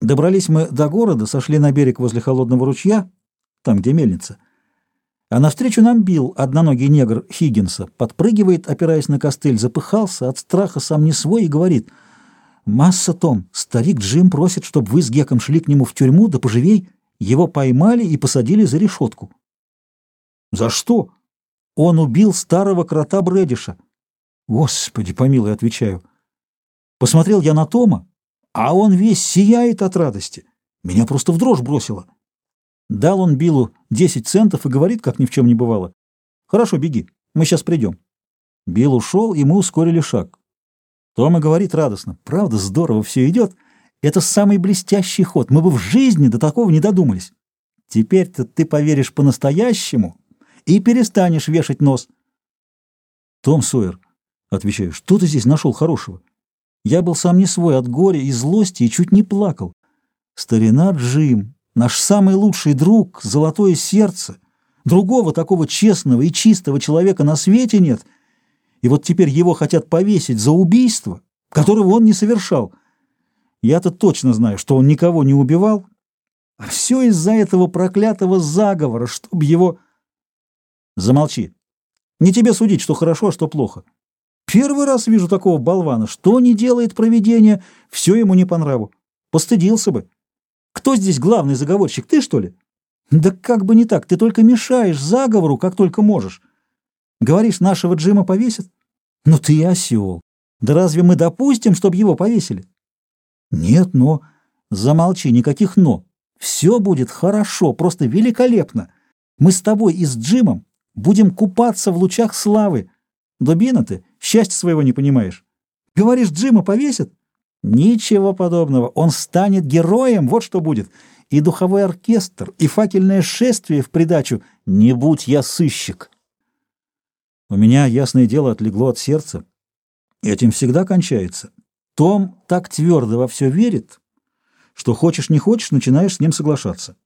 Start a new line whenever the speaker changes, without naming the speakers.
Добрались мы до города, сошли на берег возле холодного ручья, там, где мельница. А навстречу нам бил одноногий негр Хиггинса, подпрыгивает, опираясь на костыль, запыхался, от страха сам не свой и говорит, «Масса, Том, старик Джим просит, чтобы вы с Геком шли к нему в тюрьму, да поживей, его поймали и посадили за решетку». «За что?» «Он убил старого крота Брэдиша». «Господи, помилуй», — отвечаю. Посмотрел я на Тома, а он весь сияет от радости. Меня просто в дрожь бросило. Дал он Биллу 10 центов и говорит, как ни в чем не бывало. «Хорошо, беги, мы сейчас придем». Билл ушел, и мы ускорили шаг. Тома говорит радостно. «Правда, здорово все идет. Это самый блестящий ход. Мы бы в жизни до такого не додумались. Теперь-то ты поверишь по-настоящему и перестанешь вешать нос». «Том Сойер», — отвечаю, — «что ты здесь нашел хорошего?» Я был сам не свой от горя и злости и чуть не плакал. Старина Джим, наш самый лучший друг, золотое сердце. Другого такого честного и чистого человека на свете нет. И вот теперь его хотят повесить за убийство, которого он не совершал. Я-то точно знаю, что он никого не убивал, а все из-за этого проклятого заговора, чтобы его... Замолчи. Не тебе судить, что хорошо, а что плохо. Первый раз вижу такого болвана. Что не делает провидение, все ему не по нраву. Постыдился бы. Кто здесь главный заговорщик, ты, что ли? Да как бы не так, ты только мешаешь заговору, как только можешь. Говоришь, нашего Джима повесят? Ну ты осел. Да разве мы допустим, чтобы его повесили? Нет, но... Замолчи, никаких «но». Все будет хорошо, просто великолепно. Мы с тобой и с Джимом будем купаться в лучах славы. Дубина ты, счастья своего не понимаешь. Говоришь, Джима повесят? Ничего подобного. Он станет героем, вот что будет. И духовой оркестр, и факельное шествие в придачу. Не будь я сыщик. У меня, ясное дело, отлегло от сердца. Этим всегда кончается. Том так твердо во все верит, что хочешь не хочешь, начинаешь с ним соглашаться.